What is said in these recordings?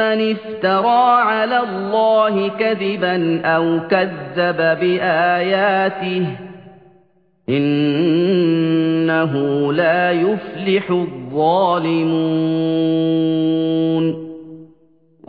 افْتَرَىٰ عَلَى اللَّهِ كَذِبًا أَوْ كَذَّبَ بِآيَاتِهِ ۚ إِنَّهُ لَا يُفْلِحُ الظَّالِمُونَ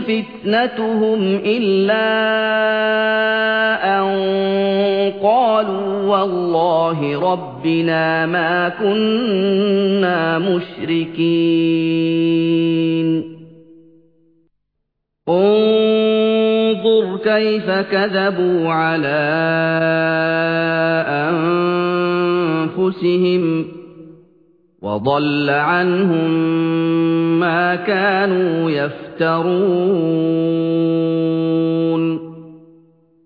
فِتْنَتُهُمْ إِلَّا أَن قَالُوا وَاللَّهِ رَبِّنَا مَا كُنَّا مُشْرِكِينَ انظُرْ كَيْفَ كَذَبُوا عَلَىٰ أَنفُسِهِمْ ۚ وَضَلَّ عَنْهُم مَّا كَانُوا يَفْتَرُونَ.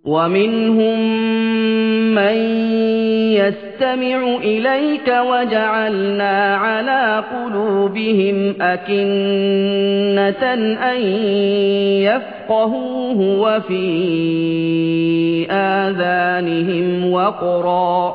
وَمِنْهُم مَّن يَسْتَمِعُ إِلَيْكَ وَجَعَلْنَا عَلَىٰ قُلُوبِهِمْ أَكِنَّةً أَن يَفْقَهُوهُ وَفِي آذَانِهِمْ وَقْرًا ۚ.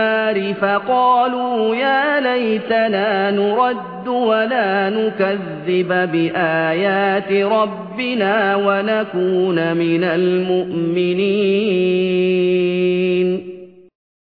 النَّارِ فَقَالُوا يَا لَيْتَنَا نُرَدُّ وَلَا نُكَذِّبَ بِآيَاتِ رَبِّنَا وَنَكُونَ مِنَ الْمُؤْمِنِينَ.